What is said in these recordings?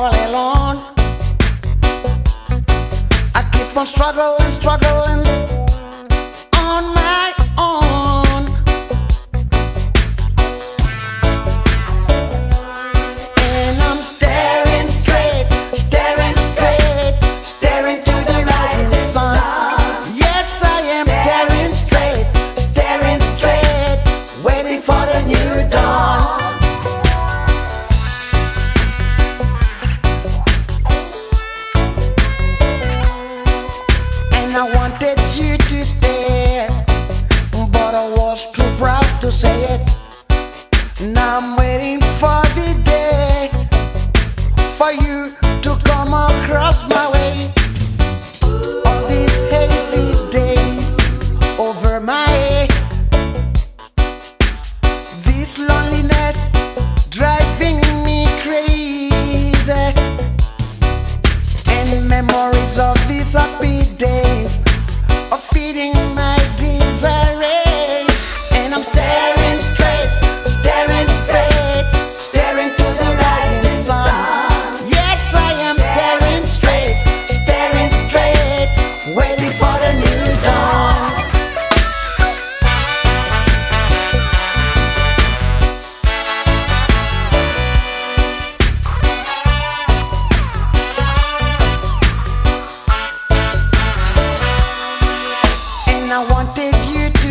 all alone. I keep on struggling, struggling. I wanted you to stay, but I was too proud to say it. Now I'm waiting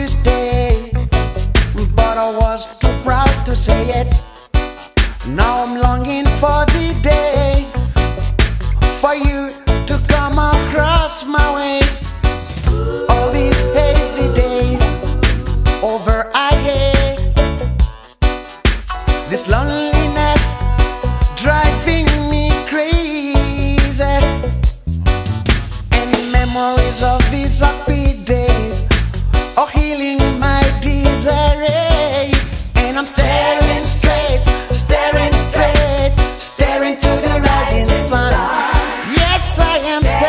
to but I was too proud to say it. Now I'm longing for the day for you to come across my way. All these hazy days over I hate this loneliness driving me crazy and memories of these I am still.